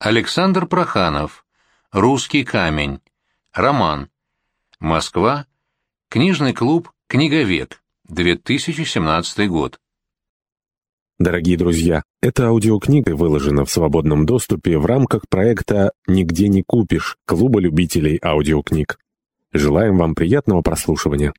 Александр Проханов. Русский камень. Роман. Москва. Книжный клуб «Книговед». 2017 год. Дорогие друзья, эта аудиокнига выложена в свободном доступе в рамках проекта «Нигде не купишь» Клуба любителей аудиокниг. Желаем вам приятного прослушивания.